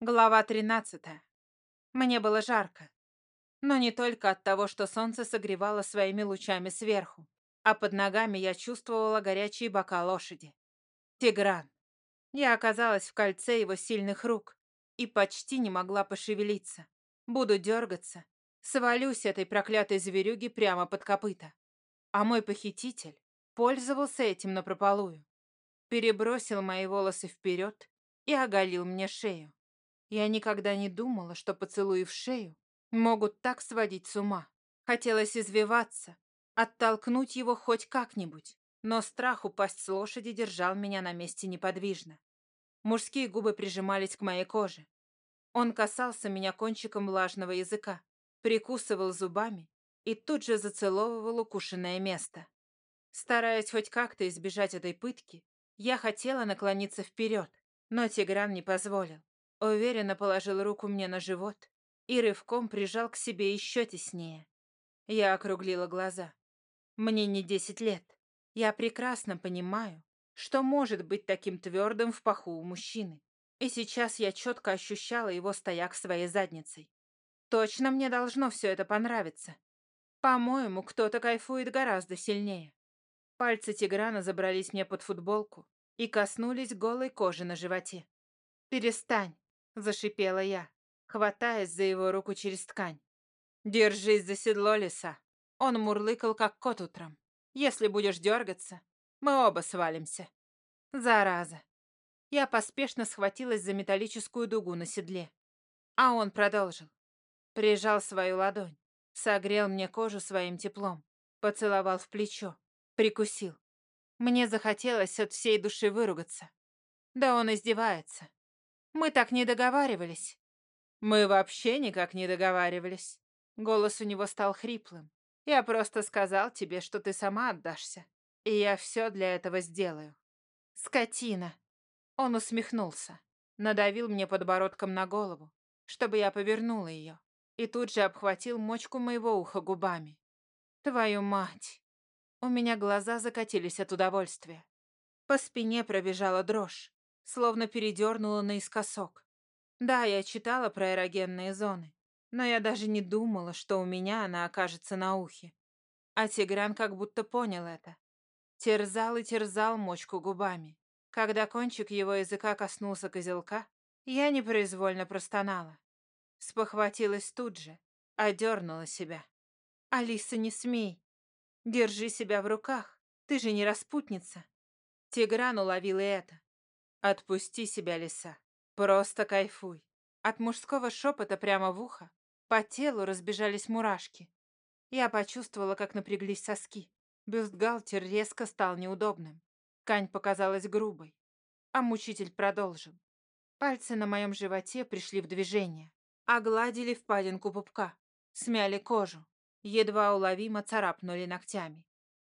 Глава 13. Мне было жарко. Но не только от того, что солнце согревало своими лучами сверху, а под ногами я чувствовала горячие бока лошади. Тигран. Я оказалась в кольце его сильных рук и почти не могла пошевелиться. Буду дергаться, свалюсь этой проклятой зверюги прямо под копыта. А мой похититель пользовался этим напропалую. Перебросил мои волосы вперед и оголил мне шею. Я никогда не думала, что поцелуи в шею могут так сводить с ума. Хотелось извиваться, оттолкнуть его хоть как-нибудь, но страх упасть с лошади держал меня на месте неподвижно. Мужские губы прижимались к моей коже. Он касался меня кончиком влажного языка, прикусывал зубами и тут же зацеловывал укушенное место. Стараясь хоть как-то избежать этой пытки, я хотела наклониться вперед, но Тигран не позволил. Уверенно положил руку мне на живот и рывком прижал к себе еще теснее. Я округлила глаза. Мне не десять лет. Я прекрасно понимаю, что может быть таким твердым в паху у мужчины. И сейчас я четко ощущала его стояк своей задницей. Точно мне должно все это понравиться. По-моему, кто-то кайфует гораздо сильнее. Пальцы Тиграна забрались мне под футболку и коснулись голой кожи на животе. «Перестань!» Зашипела я, хватаясь за его руку через ткань. «Держись за седло, лиса!» Он мурлыкал, как кот утром. «Если будешь дергаться, мы оба свалимся». Зараза. Я поспешно схватилась за металлическую дугу на седле. А он продолжил. Прижал свою ладонь, согрел мне кожу своим теплом, поцеловал в плечо, прикусил. Мне захотелось от всей души выругаться. Да он издевается. Мы так не договаривались. Мы вообще никак не договаривались. Голос у него стал хриплым. Я просто сказал тебе, что ты сама отдашься. И я все для этого сделаю. Скотина. Он усмехнулся. Надавил мне подбородком на голову, чтобы я повернула ее. И тут же обхватил мочку моего уха губами. Твою мать. У меня глаза закатились от удовольствия. По спине пробежала дрожь словно передернула наискосок. Да, я читала про эрогенные зоны, но я даже не думала, что у меня она окажется на ухе. А Тигран как будто понял это. Терзал и терзал мочку губами. Когда кончик его языка коснулся козелка, я непроизвольно простонала. Спохватилась тут же, одернула себя. «Алиса, не смей. Держи себя в руках. Ты же не распутница». Тигран уловил и это. Отпусти себя, лиса. Просто кайфуй. От мужского шепота прямо в ухо по телу разбежались мурашки. Я почувствовала, как напряглись соски. Бюстгальтер резко стал неудобным. Ткань показалась грубой. А мучитель продолжил. Пальцы на моем животе пришли в движение. Огладили впадинку пупка. Смяли кожу. Едва уловимо царапнули ногтями.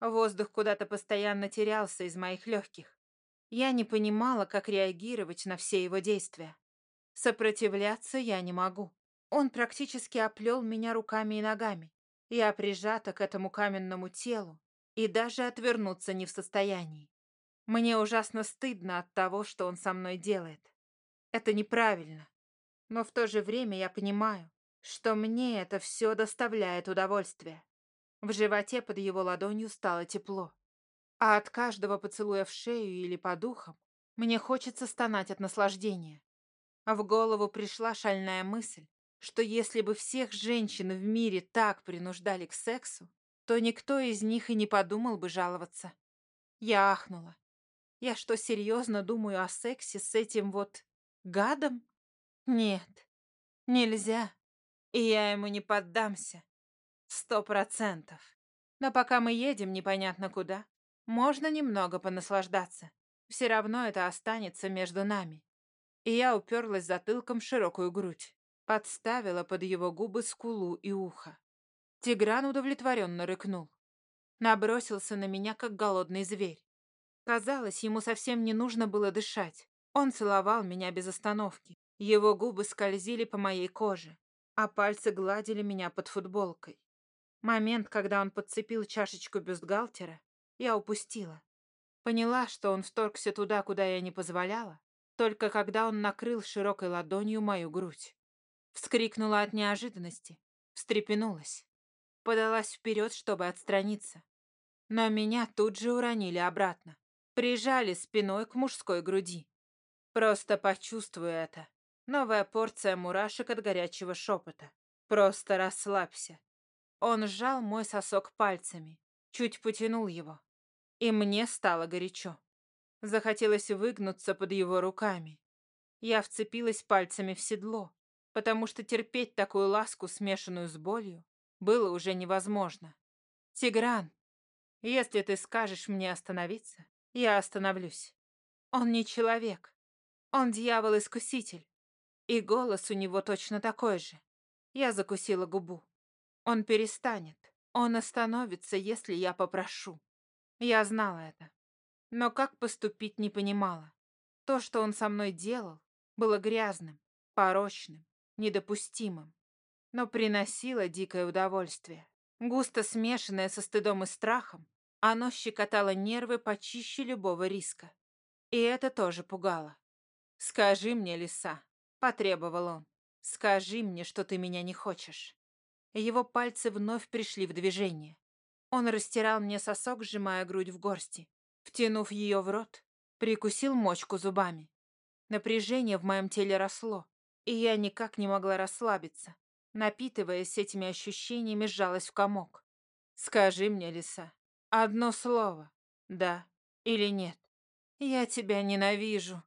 Воздух куда-то постоянно терялся из моих легких. Я не понимала, как реагировать на все его действия. Сопротивляться я не могу. Он практически оплел меня руками и ногами. Я прижата к этому каменному телу и даже отвернуться не в состоянии. Мне ужасно стыдно от того, что он со мной делает. Это неправильно. Но в то же время я понимаю, что мне это все доставляет удовольствие. В животе под его ладонью стало тепло. А от каждого поцелуя в шею или по духам мне хочется стонать от наслаждения. А в голову пришла шальная мысль, что если бы всех женщин в мире так принуждали к сексу, то никто из них и не подумал бы жаловаться. Я ахнула. Я что, серьезно думаю о сексе с этим вот гадом? Нет, нельзя. И я ему не поддамся. Сто процентов. Но пока мы едем непонятно куда, можно немного понаслаждаться. Все равно это останется между нами. И я уперлась затылком в широкую грудь. Подставила под его губы скулу и ухо. Тигран удовлетворенно рыкнул. Набросился на меня, как голодный зверь. Казалось, ему совсем не нужно было дышать. Он целовал меня без остановки. Его губы скользили по моей коже, а пальцы гладили меня под футболкой. Момент, когда он подцепил чашечку бюстгальтера, я упустила. Поняла, что он вторгся туда, куда я не позволяла, только когда он накрыл широкой ладонью мою грудь. Вскрикнула от неожиданности, встрепенулась. Подалась вперед, чтобы отстраниться. Но меня тут же уронили обратно. Прижали спиной к мужской груди. Просто почувствуй это. Новая порция мурашек от горячего шепота. Просто расслабься. Он сжал мой сосок пальцами, чуть потянул его. И мне стало горячо. Захотелось выгнуться под его руками. Я вцепилась пальцами в седло, потому что терпеть такую ласку, смешанную с болью, было уже невозможно. «Тигран, если ты скажешь мне остановиться, я остановлюсь. Он не человек. Он дьявол-искуситель. И голос у него точно такой же. Я закусила губу. Он перестанет. Он остановится, если я попрошу. Я знала это. Но как поступить не понимала. То, что он со мной делал, было грязным, порочным, недопустимым. Но приносило дикое удовольствие. Густо смешанное со стыдом и страхом, оно щекотало нервы почище любого риска. И это тоже пугало. «Скажи мне, лиса», — потребовал он, — «скажи мне, что ты меня не хочешь». Его пальцы вновь пришли в движение. Он растирал мне сосок, сжимая грудь в горсти. Втянув ее в рот, прикусил мочку зубами. Напряжение в моем теле росло, и я никак не могла расслабиться. Напитываясь этими ощущениями, сжалась в комок. «Скажи мне, лиса, одно слово, да или нет? Я тебя ненавижу».